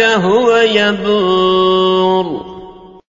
هو يبور.